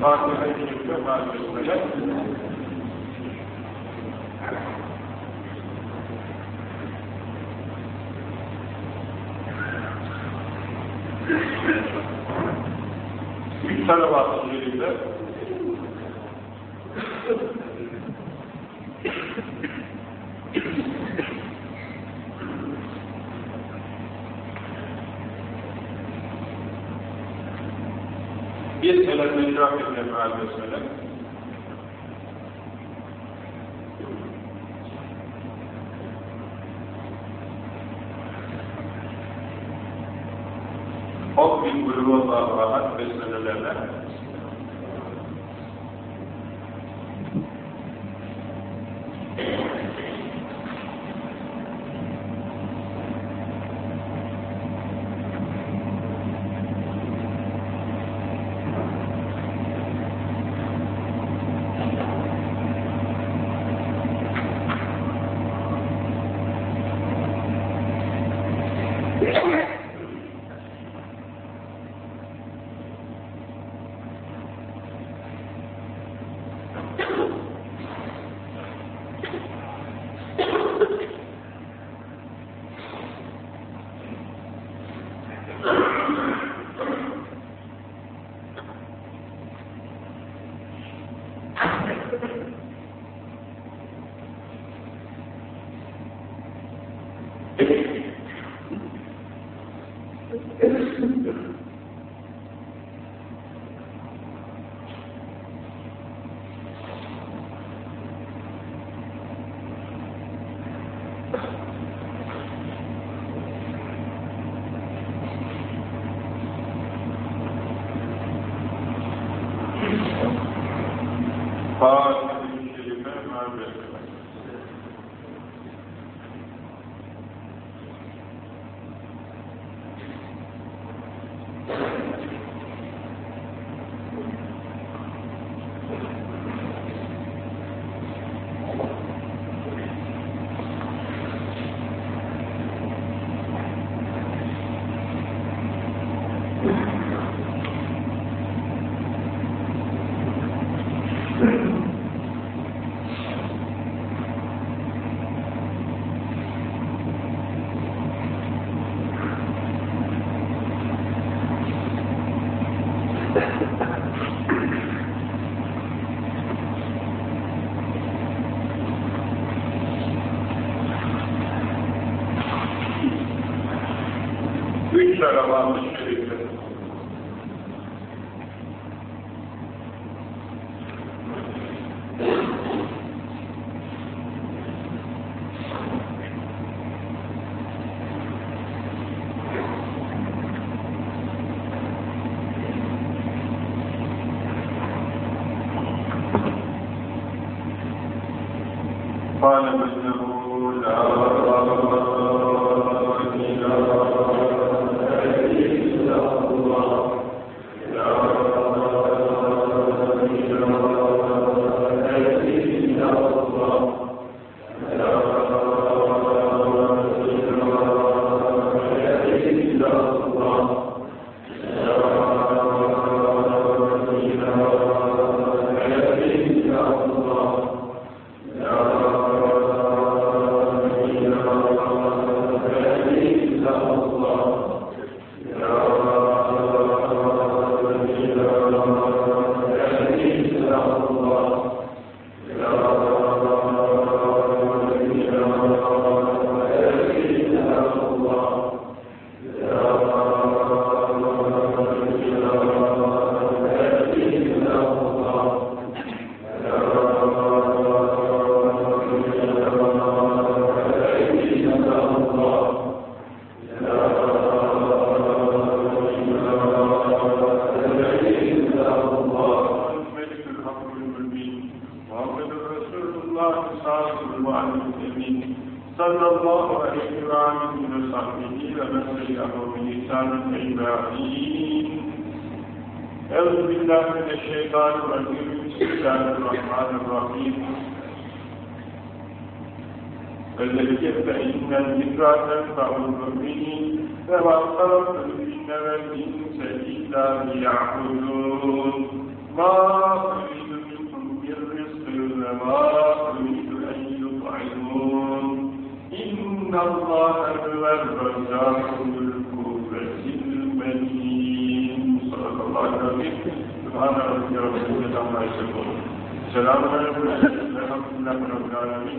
Fatiha-i Şerif'e maalesef Salavat-ı Şerif'e bir selam icra etme mühendisine on bin kulübü ahad besmelelerine Yeah. Üç الله عليه وعلى وصحبه ومن تبعه بلسان العبادين أعوذ بالله من الشيطان الرجيم بسم الله الرحمن الرحيم فذكر فإن الذكرى تنفع المؤمنين فما خلقت الجن والإنس إلا ليعبدون ما أريد منكم من رزق وما أريد إن الله هو الرزاق ذو القوة المتين. صدق الله العظيم. سبحان ربك رب العزة عما يصفون. سلام عليكم ورحمة الله وبركاته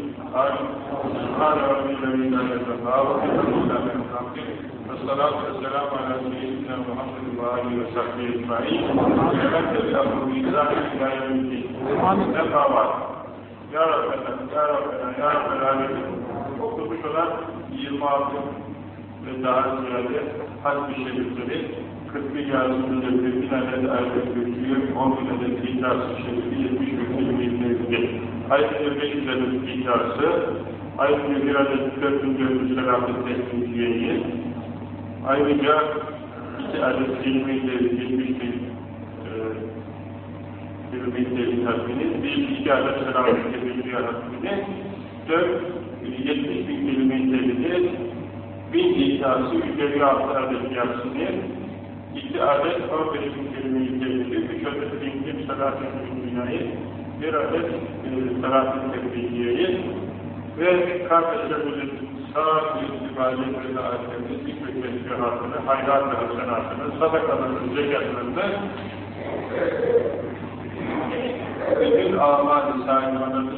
سبحان ربك رب العزة عما يصفون والصلاة والسلام على سيدنا محمد وآله وصحبه أجمعين ومن تبعهم بإحسان إلى يوم الدين نفع بعض Ya Rabbena, Ya Rabbena, Ya Rabbena Alemin okumuş olan 26 ve daha ziyade Hac-ı Şerifleri 41 yazımızda 40 adet ayrı götürüyor, 10 adet iddiası şerifi, 70 bin ilmekleri. Ayrıca 5 adet iddiası, ayrıca bir adet 4. ömrü selamet tekniği, ayrıca 2 adet ilmekleri, 70 bin hürmetleri tatmini, bir iki adet selamet tekniği tatmini, 4 70 bin kilometredir, bin iddiası, üzeri altı adet yatsını, iki adet 15 bin kilometredir, üç adet binkim salatın binayı, bir adet e, salatın tekniği ve kardeşlerimizin sağ istibade ve saatlerinin zikr tesbihatını, hayrat ve hasenatını, sadakalarını, zekatlarını, bütün amal-i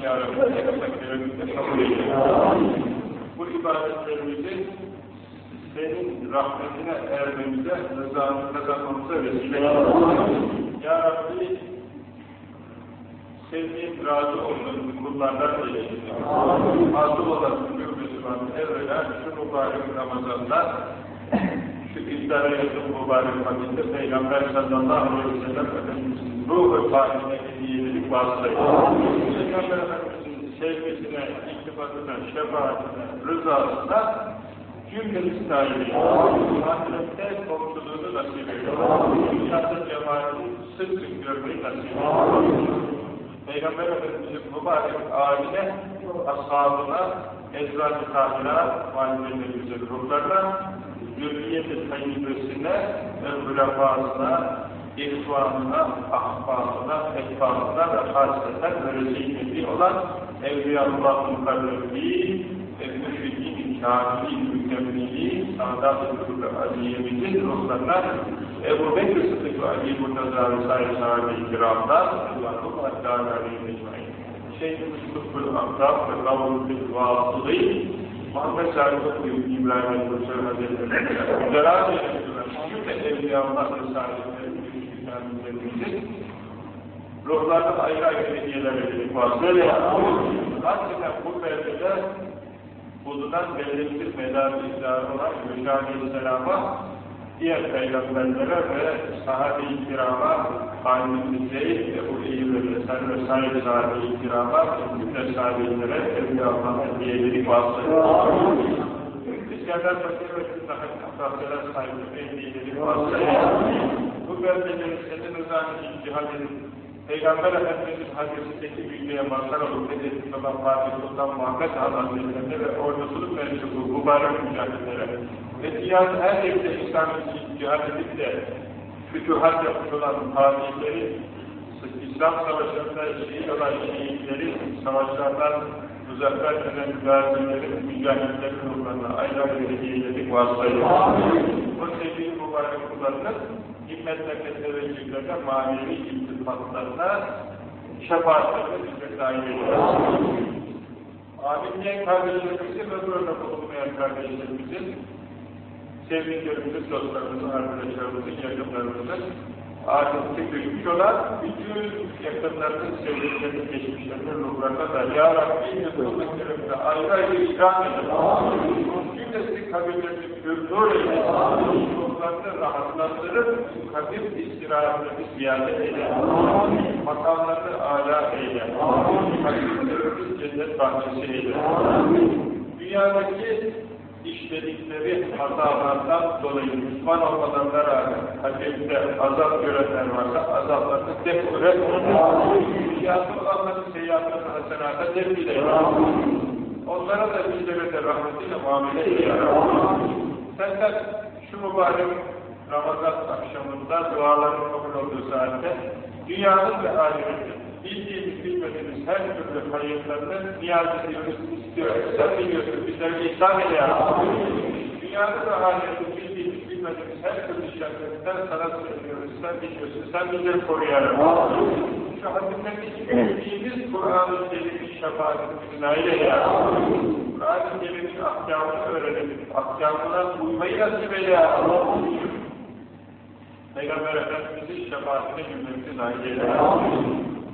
yararını kabul edelim. Bu ibadetlerimizi senin rahmetine ermemize, rızanı kazanmamıza vesile Ya Rabbi, sevdiğin, razı olduğun kullardan eylesin. Hazır olasın bir Müslüman, evvela şu mübarek Ramazan'da iftara yakın mübarek vakitte Peygamber sallallahu aleyhi ve sellem Efendimiz'in ruh-u tarihine hediyelik vasıtayla Peygamber Efendimiz'in iktifatına, şefaatine, rızasına cümlemiz sahibi. Ahirette komşuluğunu nasip ediyor. Dünyada cemaatini sık sık görmeyi nasip ediyor. Peygamber Efendimiz'in mübarek aile, ashabına, ezra-ı tahira, validelerimizin ruhlarına, zürriyet-i tayyibesine, evlafasına, ihvanına, ahbabına, etbabına ve hasreten ve rezilmeti olan Evliyaullah Mukarrebi, Müşrikin Kâfî Mükemmeli, Sadat-ı Aliye'mizin ruhlarına Ebu Bekir Sıddık ve Ali Murtaza ve sahibi sahibi-i kiramdan mecmain. Şeyh-i Mustafa Abdab ve Ravul-i Vasılı Muhammed Sarıklı İbrahim El-Bursa Hazretleri Cenab-ı Cümle Evliyaullah ve ruhlardan ayrı ayrı hediyeler edilip var. Böyle hakikaten bu beldede bulunan belirsiz medar-ı olan Yuşa Aleyhisselam'a diğer peygamberlere ve sahabe-i kirama Halid-i Zeyd, Ebu Eyyub ve Sen ve sahibi sahabe-i kirama cümle sahabelere Evliya Allah'a hediyeleri vasıtı. Bu beldeleri senin ihtihal edip Peygamber Efendimiz'in hadisindeki bilgiye mazhar olup olan Fatih Sultan Muhammed Hazretlerine ve ordusuluk mensubu mübarek mücadelelere ve dünyanın her yerinde İslam için cihad edip de fütühat yapmış olan fatihleri, İslam savaşlarında şehit olan şehitleri, savaşlardan muzaffer eden gazilerin, mücahitlerin ruhlarına ayrı hediyeleri vasıtayla. Bu sevgili mübarek himmetlerine, teveccühlerine, manevi iltifatlarına, bize dahil ediyoruz. Amin diyen kardeşlerimizin ve böyle bulunmayan kardeşlerimizin, sevdiklerimizin, dostlarımızın, arkadaşlarımızın, yakınlarımızın, ahirette görmüş olan bütün yakınlarının, sevdiklerinin, geçmişlerinin ruhlarına da Ya Rabbi, yakınlıklarımıza ayrı ayrı ikram edin. Cümlesi kabirlerini nur eylesin. Ruhlarını rahatlandırıp, kabir istirahatlarını ziyade eyle. Makamlarını âlâ eyle. Kabirlerimiz cennet bahçesi eyle. Dünyadaki işledikleri hatalardan dolayı Müslüman olmalarına rağmen hakikatte azap görenler varsa azaplarını def üret. Dünyası olanların seyyatını hasenata tebdil et. Onlara da bizlere de rahmetiyle muamele eyle. Senden şu mübarek Ramazan akşamında duaların kabul olduğu saatte Dünyanın ve ahiretin bildiğimiz bilmediğimiz her türlü hayırlarını niyaz ediyoruz, istiyoruz. Sen biliyorsun, bizlere ihsan eyle ya. Dünyada ve ahiretin bildiğimiz bilmediğimiz her türlü şerlerinden sana söylüyoruz. Sen biliyorsun, sen bizleri koruyarak. Şu hadislerini bildiğimiz Kur'an-ı Kerim'in şefaatini nail ya. Kur'an-ı Kerim'in ahkamını öğrenelim. Ahkamına uymayı nasip eyle ya. Peygamber Efendimiz'in şefaatine cümlemizi nail eyle.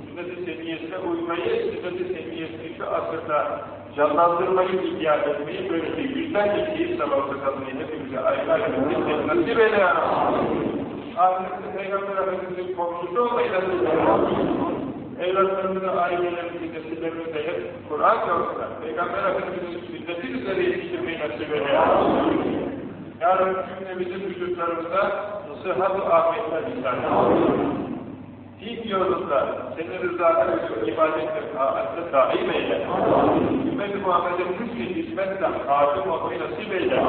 Sünnet-i Seniyyesine uymayı, Sünnet-i Seniyyesini şu asırda canlandırmayı, ihya etmeyi, böyle bir bir keyif sabahı kalmayı hepimize ayrı ayrı nasip eyle. Ahirette Peygamber Efendimiz'in komşusu olmayı nasip eyle. Evlatlarımızı, ailelerimizi, nesillerimizi de hep Kur'an yolunda, Peygamber Efendimiz'in sünneti üzere yetiştirmeyi nasip eyle ya. Yarın cümlemizin vücutlarımızda sıhhat-ı afiyetler ihsan Din yolunda senin rızana ibadetle, taatle daim eyle. Ümmet-i Muhammed'e hüsn-i hizmetle hakim olmayı nasip eyle.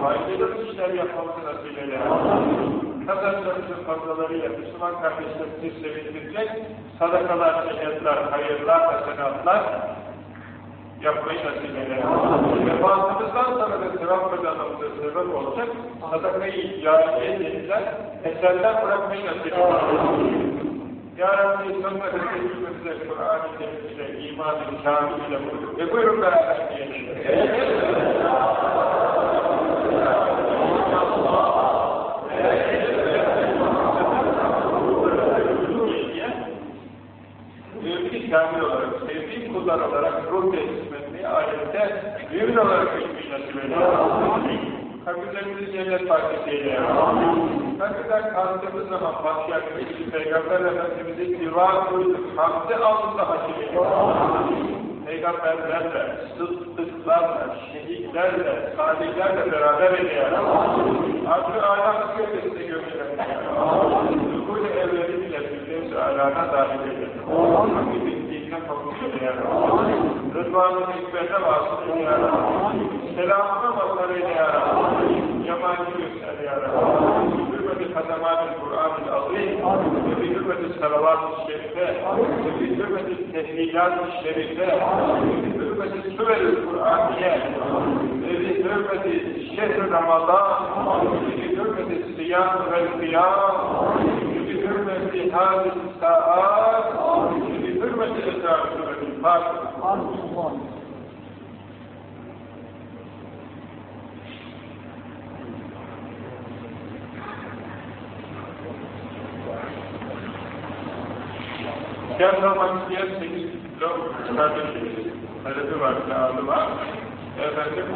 Faydalı işler yapmamızı nasip eyle. Kazançlarımızın fazlalarıyla Müslüman kardeşlerimizi sevindirecek sadakalar, cennetler, hayırlar, hasenatlar yapmayı nasip eyle. Vefatımızdan sonra da sevap kazanmamıza sebep olacak sadakayı cariye denilen eserler bırakmayı nasip eyle. Ya Rabbi sonuna kadar hükmümüze Kur'an-ı Kerim'le, iman-ı kamil'le ve buyurun beraber diyelim. Kamil olarak, sevdiğim kullar olarak ruh teslim etmeyi ahirette mümin olarak hükmü nasip ediyor. Kabirlerimizi cennet partisiyle Hakikaten kaldığımız zaman başlayacak bir Peygamber Efendimiz'in divan koyduk, hamdi altında hakim ediyor. Peygamberlerle, sıddıklarla, şehitlerle, salihlerle beraber ediyor. Artık ahlak gösterir. Rukûl-i evveli bile Firdevs-i Alâ'na dahil ediyor. Hakimin dinine kavuşturuyor. Rıdvan'ın hikmete vasıl ediyor. Selamına mazhar ediyor. Cemali göster ya Rabbi. Hürmeti kazamat-ı Kur'an-ı azim ve bir hürmeti salavat-ı şerife ve bir hürmeti tehlilat-ı şerife ve hürmeti süver-i Kur'aniye ve bir hürmeti şehr-i Ramazan ve bir hürmeti siyam ve kıyam ve bir hürmeti hadis-i saat esâ-ı Fatiha. Ders almak isteyen 8 kilo kardeşimiz talebi var, kağıdı var. Efendim,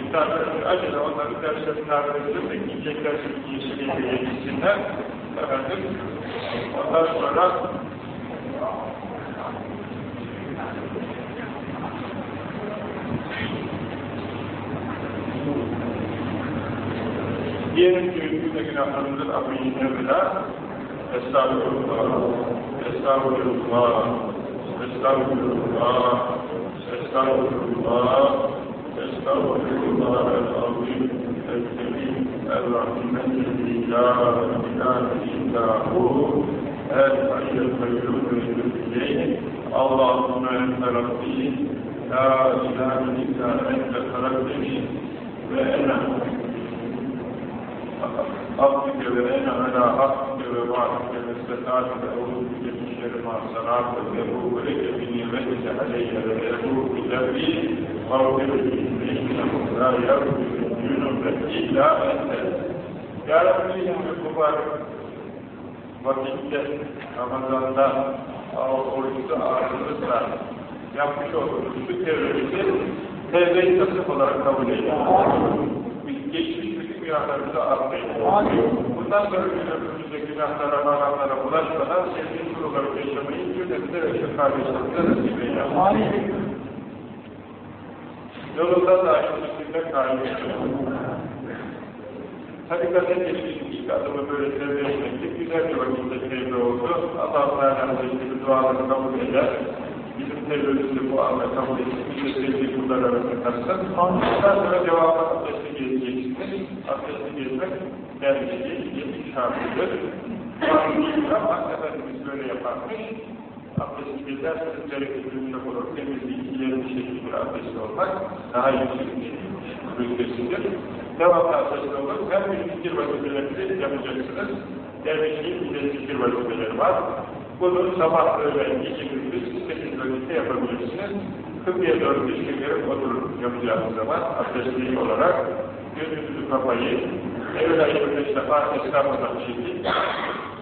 iftarları acele onları derse takip edelim de gidecekler yeşiliyle yetişsinler. Efendim, ondan sonra diyelim ki bütün günahlarımızın affıyla bila Estağfurullah, Estağfurullah, Estağfurullah, Estağfurullah, Estağfurullah el-Azim, el-Kerim, el-Rahim, el-İlah, İlah, İllahu, El hayyul hayyul hayyul ileyh. Allahümme ente Rabbi. La ilahe illa ente karakteri ve ene Abdike ve ene ala abdike ve vahdike ve setatike evludike bir şerima sanatı ve ruhulike bin nimetike aleyhe ve ruhu derbi mağfiru innehu la yarbu yunum ve illa ente Ya Rabbi, mübarek vakitte Ramazan'da oruçlu ağrınızla yapmış olduğunuz şu terörimizi tevbe-i tasıf olarak kabul edin. Geçmiş günahlarımızı affeyin. Bundan sonra günahlarımızda günahlara, haramlara bulaşmadan sevdiğin kuruları yaşamayı cümlemize ve şu kardeşlerimize nasip eyle. Yolunda da üstünde kaim Hakikaten geçmiş ilk adımı böyle tevbe etmekti. Güzel bir vakitte tevbe oldu. Allah-u Teala Hazretleri dualarını kabul eder. Bizim tevbemizi bu anda kabul etsin. Biz de sevdiği kullar arasında katsın. Ondan sonra devamlı abdesti gezeceksiniz. Abdesti gezmek dervişliği, yetmiş şartıdır. ama Efendimiz böyle yaparmış. Abdesti geçerseniz bereketi yumuşak olur. Temizliği bir şekilde abdesti olmak daha yüksek bir rütbesidir. Devamlı abdesti olur. Her gün fikir vazifelerinizi yapacaksınız. Dervişliğin bir de fikir vazifeleri var. Bunu sabah, öğlen, gece gündüz istediğiniz vakitte yapabilirsiniz. Kıbrı'ya doğru bir şekilde oturup yapacağınız zaman abdestli olarak gözünüzü kapayın. Evvela 25 defa estağfurullah çekin.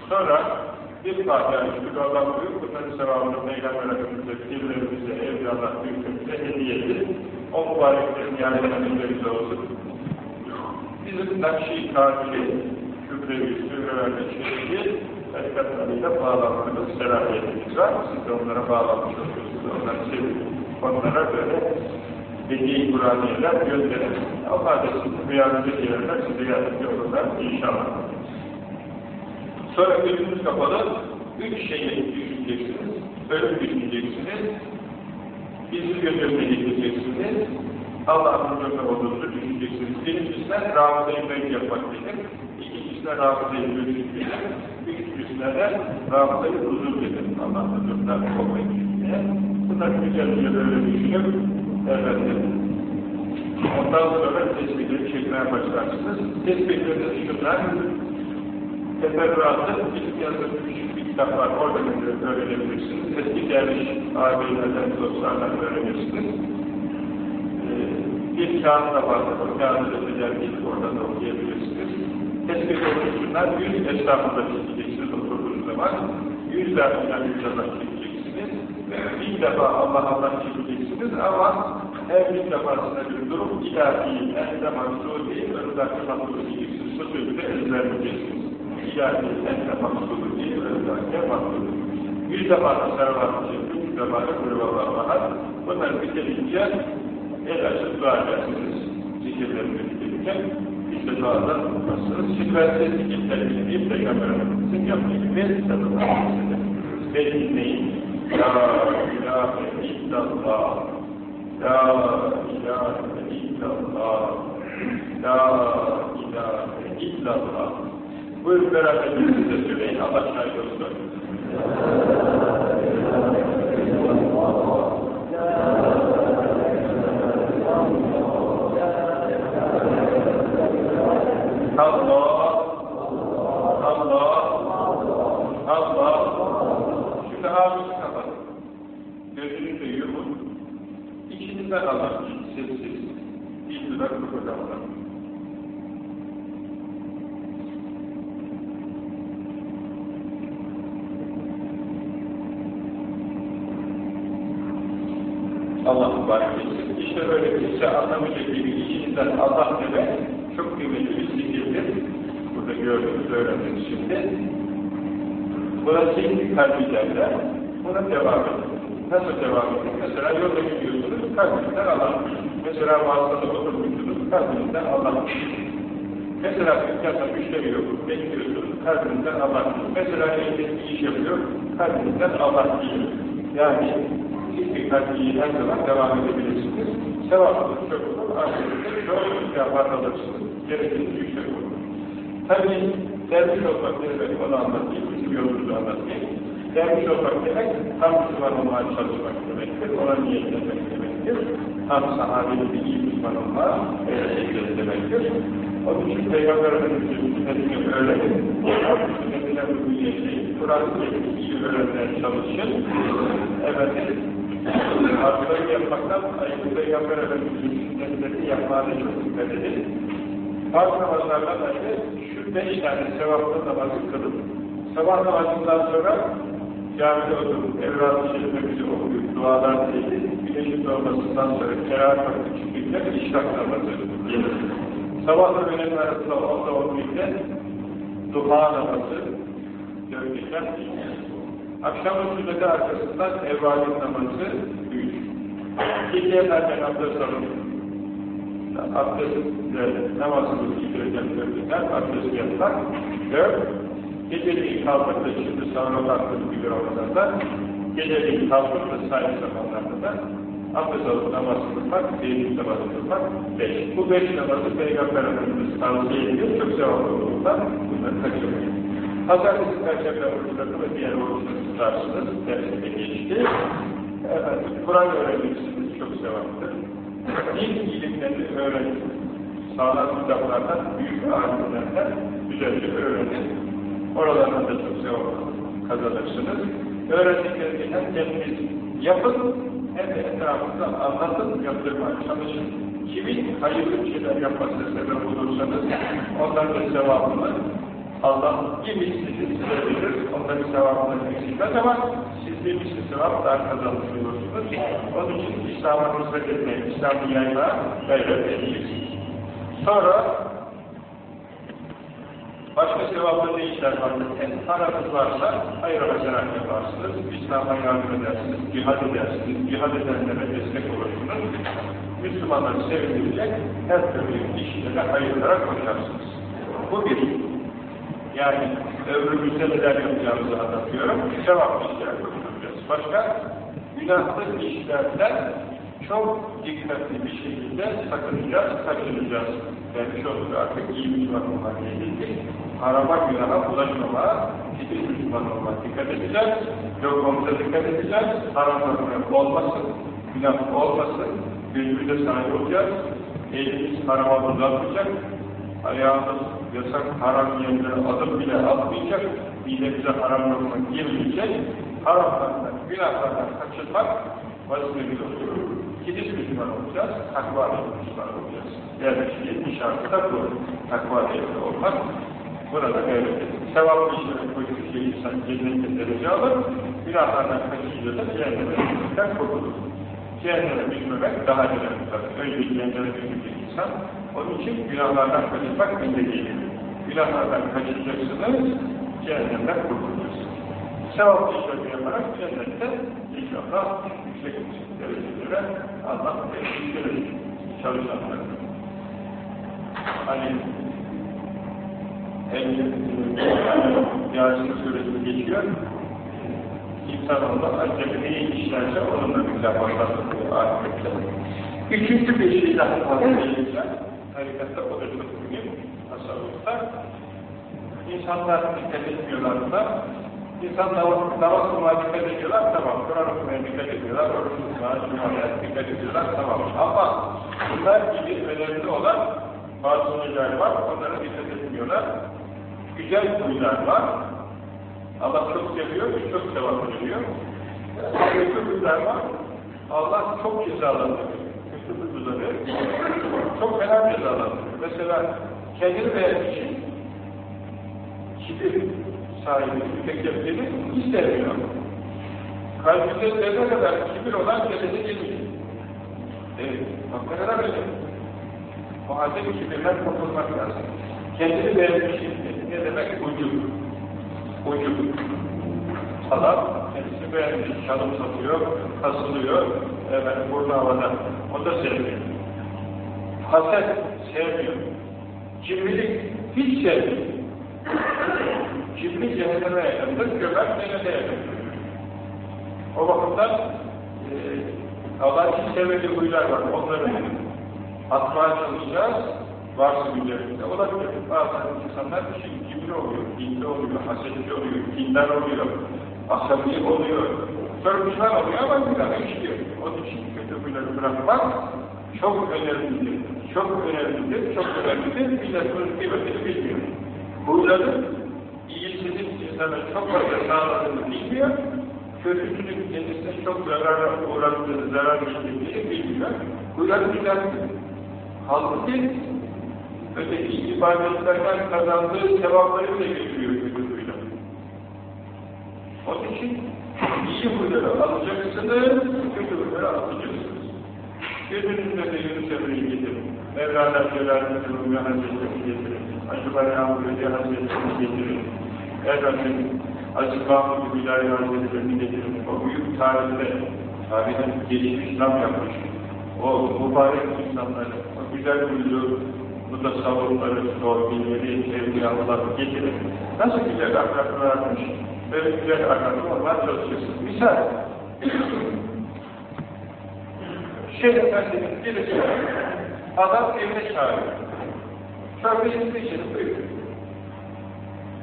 Sonra bir Fatiha, üstü Allah buyur, bunların sevabını Peygamber Efendimiz'e, fikirlerimize, evliyalar, büyüklerimize hediye edin. O mübareklerin yani emeğlerimize olsun. Bizim Nakşi Kadiri, Kübrevi, Süreverli, Şerifi, tarikatlarıyla bağlanmanız, serahiyetimiz var. Siz de onlara bağlanmış oluyorsunuz, onları seviyorsunuz. Onlara böyle dediği Kur'aniyeler gönderin. Allah da sizi kıyamete gelirler, size yardımcı olurlar inşallah. Sonra gözünüz kapalı, üç şeyi düşüneceksiniz. Ölüm düşüneceksiniz, bizi önüne getireceksiniz, Allah'ın huzurunda olduğunuzu düşüneceksiniz. Birincisinden rabıtayı ben yapmak dedim. İkincisinden rabıtayı görüşmek dedim. Üçüncüsüne de rabıtayı huzur dedim. Allah'ın huzurunda olmayı düşünmeye. Bunlar güzelce böyle düşünüp, efendim, ondan sonra tespitleri çekmeye başlarsınız. Tespitleriniz şunlar, teferruatlı bir yazılı küçük bir kitap var, orada öğrenebilirsiniz. Eski derviş abilerden, dostlardan öğrenirsiniz. Bir kağıt da vardır, o kağıdı da güzel oradan da okuyabilirsiniz. Tespit oluşsunlar, yüz esnafında çekeceksiniz oturduğunuz zaman, yüz dersler bir yazar çekeceksiniz. Bir defa Allah Allah çekeceksiniz ama her bir defasında bir durum ilahi, en de mahsul değil, önündeki mahsul diyeceksiniz. Bu sözü de ezberleyeceksiniz ilahi ente maksulu değil, özellikle maksulu. Yüz defa servat için, yüz defa da kurvallah var. Bunları bitirince el açıp dua edersiniz. Zikirlerini bitirince işte duadan tutmazsınız. Şifrensiz zikirleri dinleyip Peygamber Efendimiz'in yaptığı gibi sallallahu aleyhi ve sellem. Ve dinleyin. La ilahe illallah. La ilahe illallah. La ilahe illallah. Buyurun beraber birlikte söyleyin. Allah şahit olsun. Allah, Allah, Allah. Şimdi ağzını kapatın. Gözünü de yumun. İçinizden Allah, sessiz. İçinizden kıpırdamadan. Allah mübarek etsin. İşte böyle kimse anlamayacak gibi içinden Allah demek çok kıymetli bir zikirdir. Burada gördüğünüz öğrendiniz şimdi. Zikri kalbi derler. Buna devam edin. Nasıl devam edin? Mesela yolda gidiyorsunuz, kalbinizden Allah. Mesela vasıtada oturmuşsunuz, kalbinizden Allah. Mesela dükkanda müşteri yok, bekliyorsunuz, kalbinizden Allah. Mesela evde iş yapıyor, kalbinizden Allah diyor. Yani zikri kalbiyi her zaman devam edebilirsiniz. Sevaplı çok olur, ahirette çok mükafat Gerekli yüksek olur. Tabii derviş olmak demek onu anlatayım, bizim yolumuzu anlatayım. Derviş olmak demek, tam Müslüman olmaya çalışmak demektir, ona niyetlemek demektir. Tam sahabeli bir iyi Müslüman olma, eğlenceli demektir. Onun için Peygamber Efendimiz'in sünnetini öğrenin, sünnetine uygun yaşayın, Kur'an-ı iyi öğrenmeye çalışın. Efendim, Arzuları yapmaktan ayıp Peygamber Efendimiz'in sünnetlerini yapmaya çok dikkat edin. Bazı namazlardan ayrı şu beş tane sevaplı namazı kılıp sabah namazından sonra camide oturup evrat-ı şerifimizi okuyup dualar değil, güneşin doğmasından sonra kerahat vakti çıkınca işrak namazı. Sabahla öğlen arasında onda on birde duha namazı dörtgen Akşamın sünneti arkasından evvalin namazı üç. Geceye erken abdest alın. Abdestle namazımızı yitirecek dörtgen, abdest yapmak. Dört. Geceliğin kalkıp da şimdi sahne kalktığımız gibi Ramazan'da geceliğin kalkıp da sahip zamanlarda da abdest alıp namaz kılmak, değişik namaz kılmak beş. Bu beş namazı Peygamber Efendimiz tavsiye ediyor. Çok sevaplı olduğundan bunları kaçırmayın. Pazartesi, Perşembe oruçlarını ve diğer oruçları tutarsınız. Dersinde geçti. Efendim, Kur'an öğrenirsiniz. Çok sevaptır. Din ilimlerini öğrenin. Sağlam kitaplardan, büyük alimlerden güzelce öğrenin. Oralardan da çok sevap kazanırsınız. Öğrendiklerini hem kendiniz yapın, hem de etrafında anlatın, yaptırmaya çalışın. Kimin hayırlı şeyler yapmasına sebep olursanız, onların sevabını Allah bir mislini size verir, onların sevabını eksilmez ama misli sevap daha kazanmış olursunuz. Onun için İslam'a hizmet etmeyi, İslam'ı yaymaya gayret edeceksiniz. Sonra başka sevaplı ne işler vardır? En paranız varsa hayır hasenat yaparsınız, İslam'a yardım edersiniz, cihad edersiniz, cihad edenlere destek olursunuz. Müslümanları sevindirecek her türlü işlere hayırlara koşarsınız. Bu bir. Yani ömrümüzde neler yapacağımızı anlatıyorum. Sevaplı işler. Başka? Günahlı işlerden çok dikkatli bir şekilde sakınacağız, kaçınacağız. Vermiş olduğu artık iyi Müslüman olmak gerekir. Araba günaha bulaşmamaya, ciddi Müslüman olmak dikkat edeceğiz. Lokmamıza dikkat edeceğiz. Haramlarına olmasın, günah olmasın. Gözümüze sahip olacağız. Elimiz harama uzatmayacak. Ayağımız yasak haram yerlere adım bile atmayacak. Midemize haram lokma girmeyecek. Haramlardan, günahlardan kaçınmak vazifemiz olur. Kilis Müslüman olacağız, takva Müslüman olacağız. Yerleştiği şartı da bu. Takva olmak. Burada edin. Sevaplı işlere koyduğu şey insan cennette derece alır. Günahlardan kaçınca da cehenneme düşmekten kurtulur. Cehenneme düşmemek daha önemli. Önce cehenneme düşecek insan. Onun için günahlardan kaçınmak önce değil. Günahlardan kaçınacaksınız, cehennemden kurtulacaksınız. Sevaplı işler yaparak cennette inşallah yüksek derecelere Allah verir çalışanlar. Hani Yasin suresi geçiyor. İnsanoğlu ancak neyi işlerse onunla mükafatlandırılıyor ahirette. Üçüncü bir şey daha fazla değilse, harikatta o da çok mühim, tasavvufta. İnsanlar dikkat etmiyorlarsa, İnsanlar namaz kılmaya dikkat ediyorlar, tamam. Kur'an okumaya dikkat ediyorlar, oruç tutmaya, cumaya dikkat ediyorlar, tamam. Ama bunlar gibi önemli olan bazı huylar var, onlara dikkat etmiyorlar. Güzel huylar var. Allah çok seviyor, çok sevap veriyor. Kötü huylar var. Allah çok cezalandırıyor. Kötü huyları çok fena cezalandırıyor. Mesela kendini beğenmek için kibir sahibi, mütekkepleri istemiyor. Kalbinde zerre kadar kibir olan cennete girmiyor. Evet, bak ne kadar öyle. Bir kibirden kurtulmak lazım. Kendini beğenmiş ne demek? Ucuk. Ucuk. Adam kendisi beğenmiş, çalım satıyor, kasılıyor, efendim burnu havada. O da sevmiyor. Haset sevmiyor. Cimrilik hiç sevmiyor. Cimri cehenneme yakındır, göbek cennete yakındır. O bakımdan e, Allah'ın sevmediği huylar var. Onları atmaya çalışacağız. Varsa üzerinde olabilir. Bazı insanlar için cimri oluyor, dinde oluyor, hasetli oluyor, kindar oluyor, asabi oluyor. Sonra pişman oluyor ama günah işliyor. Onun için kötü huyları bırakmak çok önemlidir. Çok önemlidir, çok önemlidir. Millet bunun kıymetini bilmiyor. Huyların iyisinin insana çok fazla sağladığını bilmiyor, kötüsünün kendisine çok zarara uğradığını, zarar verdiğini bilmiyor. Huyları düzeltmiyor. Halbuki öteki ibadetlerden kazandığı sevapları bile getiriyor huylar. Onun için iyi huyları alacaksınız, kötü huyları alacaksınız. Gözünüzde de Yunus Emre'yi getirin. Mevlana Celal-i Rumi Hazretleri getirin. Acı Bayram Böce Hazretleri getirin. Efendim, Aziz Mahmud Hüdayi Hazretlerini getirin. O büyük tarihte, tarihin gelişmiş nam yapmış. O mübarek insanları, o güzel huylu, bu da savunları, sorbilleri, evliyaları getirin. Nasıl güzel ahlaklar varmış. Böyle güzel ahlaklar olmaya çalışırsınız. Misal, Şeyh Efendi'nin birisi, adam evine çağırıyor. İçinde içelim, buyurun.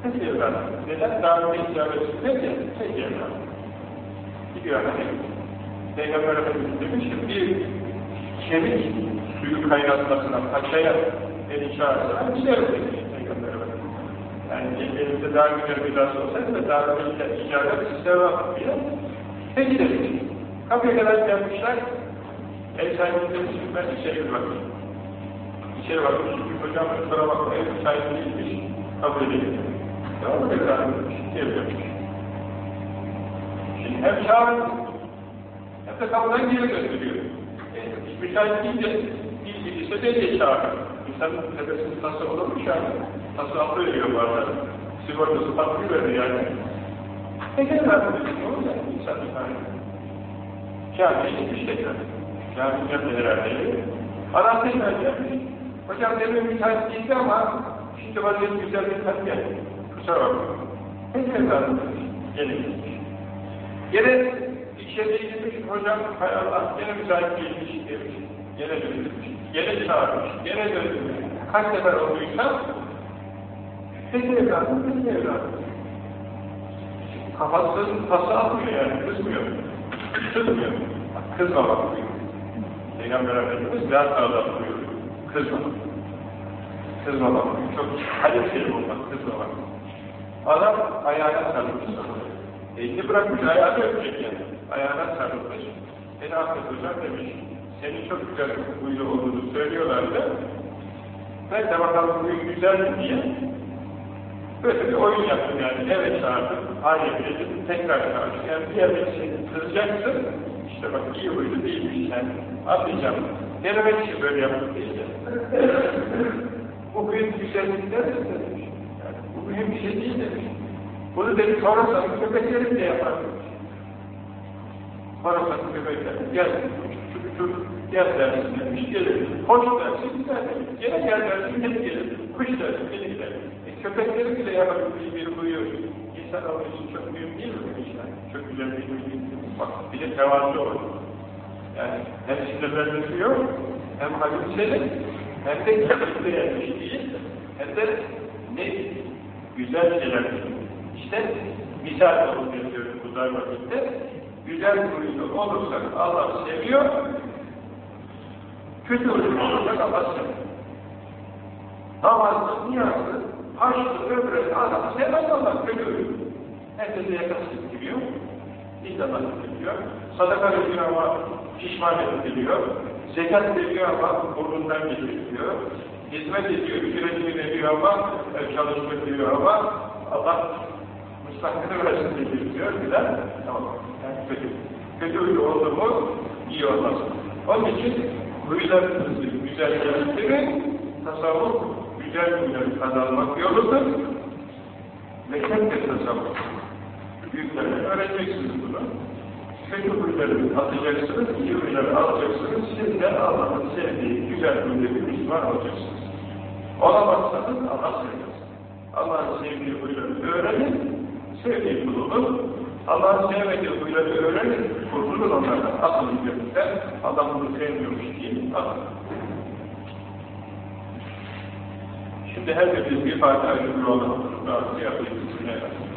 Peki evladım. Neden davete icabet peki? Peki evladım. Gidiyor hani. Peygamber Efendimiz demiş ki bir kemik suyu kaynatmasına, paçaya beni çağırsa giderim demiş Peygamber Efendimiz. Yani elimde daha güzel bir ders olsaydı da daha güzel icabet sevap diye. Peki demiş. Kapıya kadar gelmişler. Ev sahibi demiş ben içeri bir bakayım. İçeri bakmış, çünkü hocam kusura bakma ev sahibi değilmiş. Kabul edelim. Devam edelim. Geliyormuş. Şimdi hem çağırın, hem de kapıdan geri gösteriyor. E, müsait deyince ilgiliyse de diye çağırır. İnsanın tepesinin tası olur mu yani? Tası altı veriyor bazen. Sigortası patlıyor veriyor yani. Peki efendim, ne olacak insan bir tane? Camiye gitmiş tekrar. Cami geldi herhalde. Adam tekrar gelmiş. Hocam demin müsait değildi ama şimdi vaziyet güzel bir tat geldi. Kusura bakmayın. Efendim, gelin. Gene içeriye gitmiş, hocam hay Allah gene müsait değilmiş demiş. Gene dönmüş, gene çağırmış, gene dönmüş. Kaç sefer olduysa peki evladım, peki evladım. Kafasının tası atmıyor yani, kızmıyor. Kızmıyor. Kızmamak. Peygamber Efendimiz biraz daha da buyuruyor. Kızma. Kızmamak. Çok hadis şey olmak, kızmamak. Adam ayağına sarılmış. Elini bırakmış, ayağını öpecek yani. Ayağına sarılmış. Beni affet demiş. Senin çok güzel huylu olduğunu söylüyorlardı. Ben de bakalım huyun güzel mi diye böyle bir oyun yaptım yani. Evet çağırdım, hayır dedim, tekrar çağırdım. Yani bir yerde şey kızacaksın, işte bak iyi huylu değilmiş yani. Anlayacağım. Denemek için böyle yaptım değil Bu huyun güzellikler de demiş. Bu mühim bir şey değil demiş. Bunu dedi sorarsanız köpeklerim de yapar demiş. Sorarsanız köpeklerim gel, küçük küçük gel dersin demiş, gelir. Hoş dersin, gider demiş. Gene gel dersin, gene gelir. Kuş dersin, gene gider. E, köpeklerin bile yapabildiği bir huyu insan olmak için çok mühim değil mi demiş yani. Çok güzel bir huyu değil. Bak bir de tevazu olur. Yani hem sinirlendirmiyor, hem halimselik, hem de kendisi yermiş değil, hem de ne güzel şeyler İşte misal olur diyoruz bu dar vakitte. Güzel huylu olursak Allah seviyor, kötü huylu olursak Allah seviyor. Namazlı, niyazlı, haçlı, öbürü, adam sevmez Allah kötü huylu. Herkese yakasını gidiyor, İnsanlar ediliyor. Sadaka veriyor ama pişman ediliyor. Zekat veriyor ama burnundan geçiriliyor. Hizmet ediyor, ücretini veriyor ama çalıştırıyor ama Allah müstakbini versin diyor filan. Tamam. Yani kötü. Kötü huylu oldu mu iyi olmaz. Onun için huylarınızı güzelleştirin, tasavvuf güzel huyları kazanmak yoludur. Hep de tasavvuf. Büyüklerden öğreneceksiniz bunu. Kötü atacaksınız, iyi huyları alacaksınız. Siz de Allah'ın sevdiği güzel huyları bir Müslüman olacaksınız. Olamazsanız Allah sevmez. Allah'ın sevdiği huyları öğrenin, sevdiği kulunun, Allah'ın sevmediği huyları öğrenin, kurtulun onlardan. Asıl hükümde Allah bunu sevmiyormuş diye atın. Şimdi her birimiz bir Fatiha şükür olalım. Razı yapayım.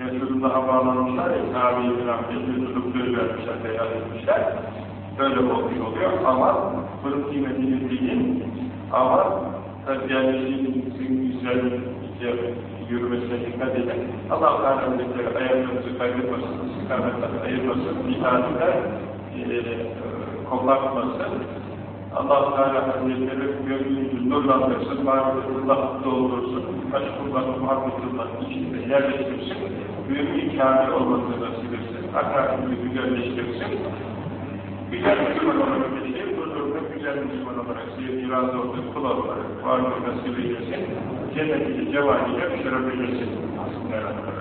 Resulullah'a bağlanmışlar, sahabe-i kiram tutup söz vermişler, beyaz etmişler. Böyle olmuş oluyor ama bunun kıymetini bilin ama yerleştiğinizin güzel yürümesine dikkat edin. Allah-u Teala Hazretleri ayaklarınızı kaybetmesin, istikametten ayırmasın, itaatler e, kopartmasın. Allah-u Teala Hazretleri gönlünüzü nurlandırsın, marifetullah doldursun, aşkullah, muhabbetullah içinde yerleştirsin, büyük kamil olmasını nasip etsin, akaidini güzelleştirsin. Güzel Müslüman olarak yaşayıp, huzurda güzel Müslüman olarak, sevgi razı olduğu kul olarak, varlığı nasip eylesin, cenneti cevaliyle şeref eylesin. Bismillahirrahmanirrahim.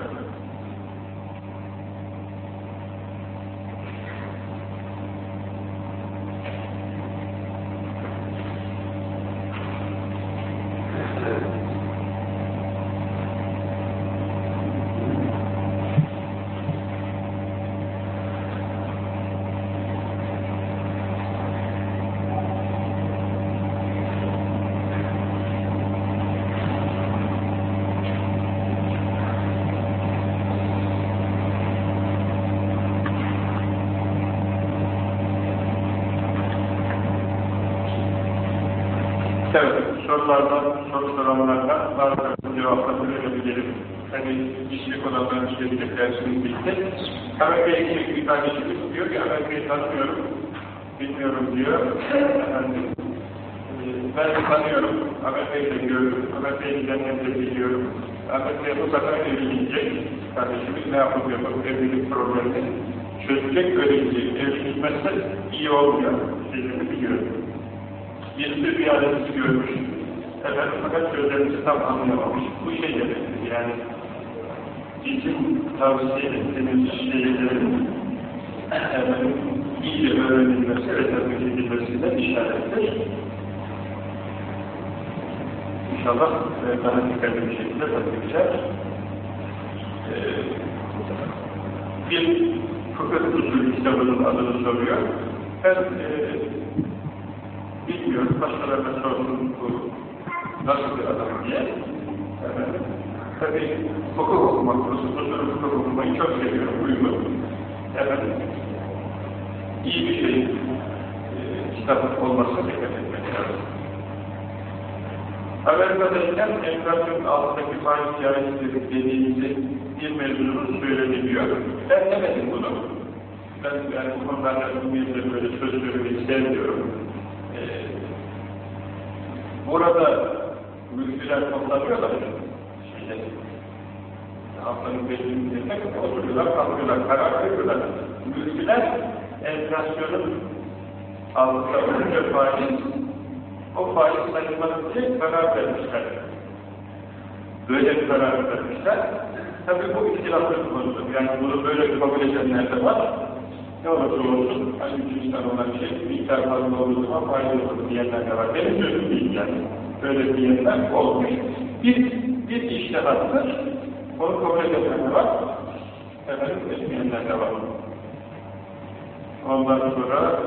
Dersimiz bitti. Amerika'ya gidecek bir kardeşimiz diyor ki Amerika'yı tanımıyorum, bilmiyorum diyor. Efendim, ben tanıyorum, Amerika'yı da gördüm, Amerika'ya gidenleri de biliyorum. Amerika'ya mutlaka evlenecek kardeşimiz ne yapılıyor bu evlilik problemini çözecek, öyle gidecek. İyi olmuyor, şeylerini biliyorum birisi rüyalarınızı görmüş. Efendim fakat sözlerinizi tam anlayamamış. Bu şey demektir yani bizim tavsiye ettiğimiz şeylerin efendim iyice öğrenilmesi ve tatbik edilmesinden işarettir. İnşallah e, daha dikkatli bir şekilde tatbik edeceğiz. E, bir fıkıh usulü kitabının adını soruyor. Ben e, bilmiyorum, başkalarına sordum bu nasıl bir adam diye. Efendim, tabii hukuk okumak konusunda hukuk okumayı çok seviyorum, uygun. Efendim, iyi bir şey, e, kitap olmasına dikkat etmek lazım. Amerika'dayken enflasyonun altındaki faiz ticaretleri dediğimizi bir mezunumuz söyledi diyor. Ben demedim bunu. Ben yani bu konularda bir böyle söz söylemeyi sevmiyorum. Burada mülküler toplanıyorlar. Şeyde, haftanın beşincisinde oturuyorlar, kalkıyorlar, karar veriyorlar. Mülküler enflasyonun altında olunca faiz, o faiz sayılması için karar vermişler. Böyle bir karar vermişler. Tabii bu ihtilaflı konudur. Yani bunu böyle kabul edenler de var. Ne olursa olsun, hani cinsten olan şey, miktar fazla olduğu zaman faydalı olur diyenler de var. Benim sözüm değil yani. Böyle diyenler olmuş. Bir, bir iştihattır. Onu kabul edenler de var. Efendim, etmeyenler de var. Ondan sonra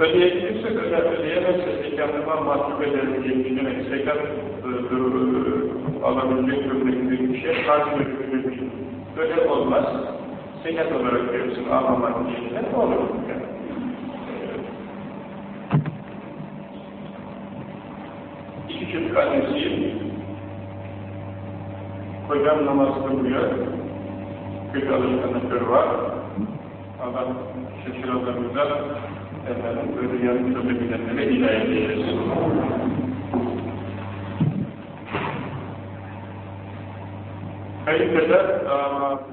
ödeyebilirse öder, ödeyemezse zekatına mahcup ederim diye düşünerek zekat e, alabilecek durumdaki bir şey karşı bir şey. Böyle olmaz. Zekat olarak verirsin, almamak niyetine ne olur? Yani. İki çocuk annesiyim. Kocam namaz kılmıyor. Kötü alışkanlıkları var. Allah şaşıranlarımıza efendim böyle köpe bilenlere hidayet eylesin. Kayıttada damat